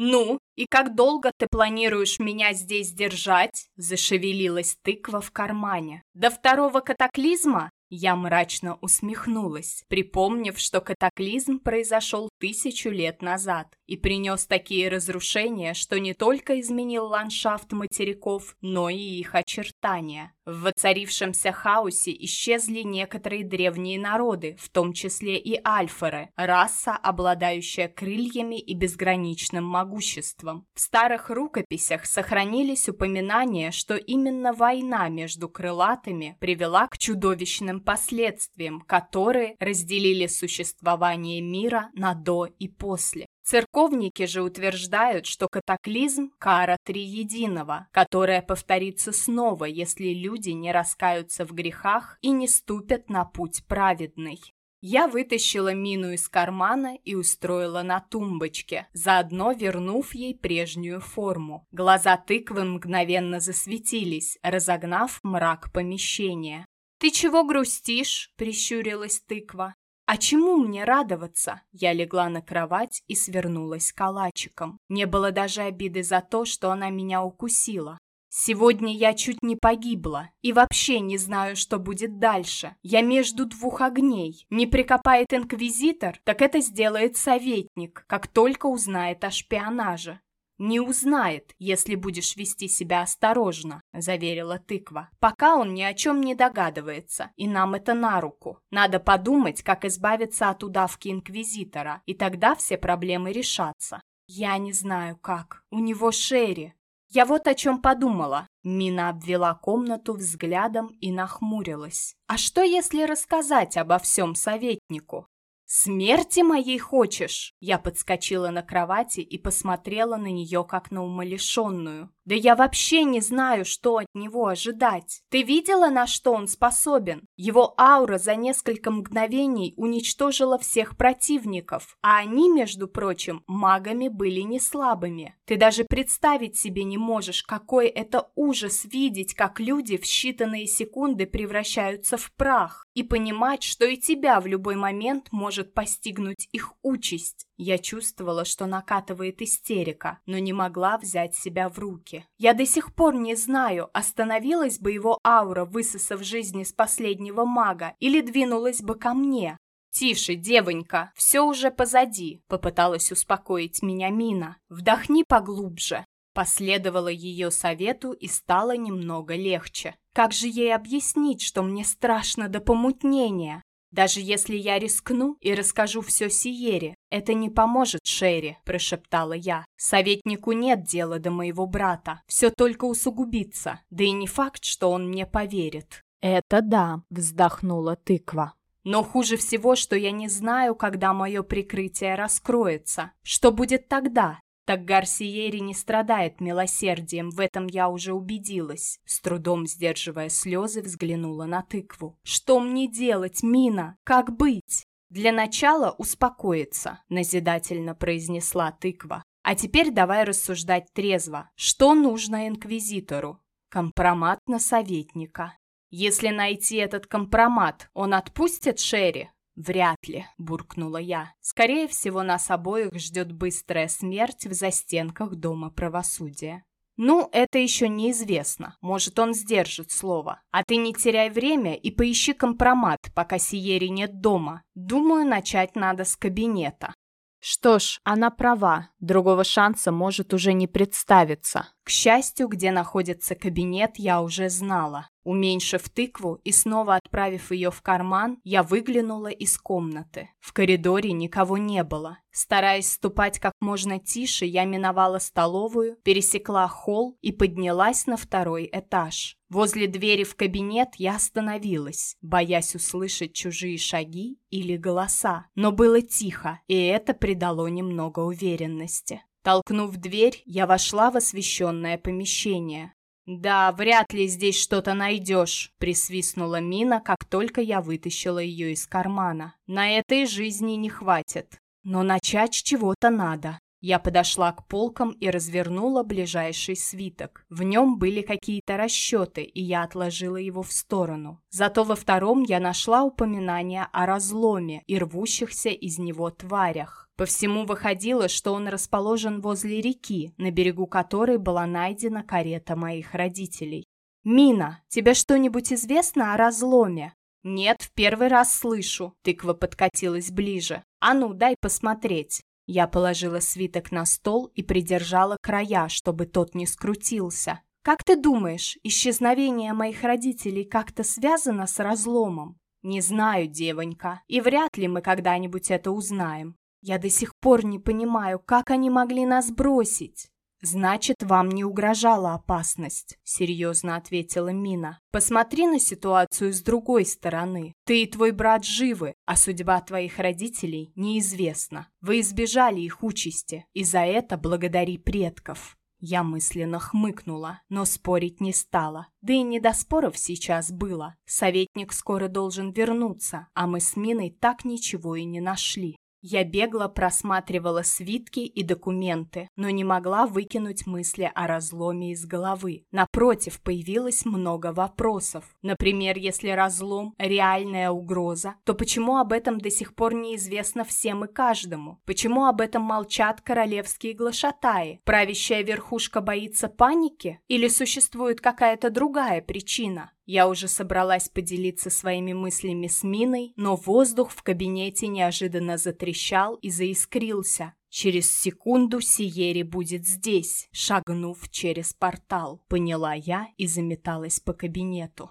«Ну, и как долго ты планируешь меня здесь держать?» Зашевелилась тыква в кармане. «До второго катаклизма?» Я мрачно усмехнулась, припомнив, что катаклизм произошел тысячу лет назад и принес такие разрушения, что не только изменил ландшафт материков, но и их очертания. В воцарившемся хаосе исчезли некоторые древние народы, в том числе и альфоры, раса, обладающая крыльями и безграничным могуществом. В старых рукописях сохранились упоминания, что именно война между крылатыми привела к чудовищным последствиям, которые разделили существование мира на до и после. Церковники же утверждают, что катаклизм – кара триединого, которая повторится снова, если люди не раскаются в грехах и не ступят на путь праведный. Я вытащила мину из кармана и устроила на тумбочке, заодно вернув ей прежнюю форму. Глаза тыквы мгновенно засветились, разогнав мрак помещения. «Ты чего грустишь?» – прищурилась тыква. А чему мне радоваться? Я легла на кровать и свернулась калачиком. Не было даже обиды за то, что она меня укусила. Сегодня я чуть не погибла и вообще не знаю, что будет дальше. Я между двух огней. Не прикопает инквизитор, так это сделает советник, как только узнает о шпионаже. «Не узнает, если будешь вести себя осторожно», – заверила тыква. «Пока он ни о чем не догадывается, и нам это на руку. Надо подумать, как избавиться от удавки Инквизитора, и тогда все проблемы решатся». «Я не знаю как. У него Шерри». «Я вот о чем подумала». Мина обвела комнату взглядом и нахмурилась. «А что, если рассказать обо всем советнику? «Смерти моей хочешь?» Я подскочила на кровати и посмотрела на нее, как на умалишенную. «Да я вообще не знаю, что от него ожидать. Ты видела, на что он способен? Его аура за несколько мгновений уничтожила всех противников, а они, между прочим, магами были не слабыми. Ты даже представить себе не можешь, какой это ужас видеть, как люди в считанные секунды превращаются в прах, и понимать, что и тебя в любой момент может может постигнуть их участь. Я чувствовала, что накатывает истерика, но не могла взять себя в руки. Я до сих пор не знаю, остановилась бы его аура, высосав жизни с последнего мага, или двинулась бы ко мне. «Тише, девонька, все уже позади», — попыталась успокоить меня Мина. «Вдохни поглубже». Последовала ее совету и стало немного легче. Как же ей объяснить, что мне страшно до помутнения? «Даже если я рискну и расскажу все Сиере, это не поможет Шерри», – прошептала я. «Советнику нет дела до моего брата, все только усугубится, да и не факт, что он мне поверит». «Это да», – вздохнула тыква. «Но хуже всего, что я не знаю, когда мое прикрытие раскроется. Что будет тогда? Так Гарсиери не страдает милосердием, в этом я уже убедилась. С трудом сдерживая слезы, взглянула на тыкву. «Что мне делать, Мина? Как быть?» «Для начала успокоиться», — назидательно произнесла тыква. «А теперь давай рассуждать трезво. Что нужно инквизитору?» «Компромат на советника. Если найти этот компромат, он отпустит Шерри?» «Вряд ли», — буркнула я. «Скорее всего, нас обоих ждет быстрая смерть в застенках Дома правосудия». «Ну, это еще неизвестно. Может, он сдержит слово. А ты не теряй время и поищи компромат, пока Сиери нет дома. Думаю, начать надо с кабинета». Что ж, она права, другого шанса может уже не представиться. К счастью, где находится кабинет, я уже знала. Уменьшив тыкву и снова отправив ее в карман, я выглянула из комнаты. В коридоре никого не было. Стараясь ступать как можно тише, я миновала столовую, пересекла холл и поднялась на второй этаж. Возле двери в кабинет я остановилась, боясь услышать чужие шаги или голоса. Но было тихо, и это придало немного уверенности. Толкнув дверь, я вошла в освещенное помещение. «Да, вряд ли здесь что-то найдешь», — присвистнула Мина, как только я вытащила ее из кармана. «На этой жизни не хватит. Но начать чего-то надо. Я подошла к полкам и развернула ближайший свиток. В нем были какие-то расчеты, и я отложила его в сторону. Зато во втором я нашла упоминание о разломе и рвущихся из него тварях. По всему выходило, что он расположен возле реки, на берегу которой была найдена карета моих родителей. «Мина, тебе что-нибудь известно о разломе?» «Нет, в первый раз слышу». Тыква подкатилась ближе. «А ну, дай посмотреть». Я положила свиток на стол и придержала края, чтобы тот не скрутился. «Как ты думаешь, исчезновение моих родителей как-то связано с разломом?» «Не знаю, девонька, и вряд ли мы когда-нибудь это узнаем. Я до сих пор не понимаю, как они могли нас бросить. «Значит, вам не угрожала опасность», — серьезно ответила Мина. «Посмотри на ситуацию с другой стороны. Ты и твой брат живы, а судьба твоих родителей неизвестна. Вы избежали их участи, и за это благодари предков». Я мысленно хмыкнула, но спорить не стала. Да и не до споров сейчас было. Советник скоро должен вернуться, а мы с Миной так ничего и не нашли. Я бегло просматривала свитки и документы, но не могла выкинуть мысли о разломе из головы. Напротив, появилось много вопросов. Например, если разлом – реальная угроза, то почему об этом до сих пор неизвестно всем и каждому? Почему об этом молчат королевские глашатаи? Правящая верхушка боится паники? Или существует какая-то другая причина? Я уже собралась поделиться своими мыслями с Миной, но воздух в кабинете неожиданно затрещал и заискрился. Через секунду Сиери будет здесь, шагнув через портал, поняла я и заметалась по кабинету.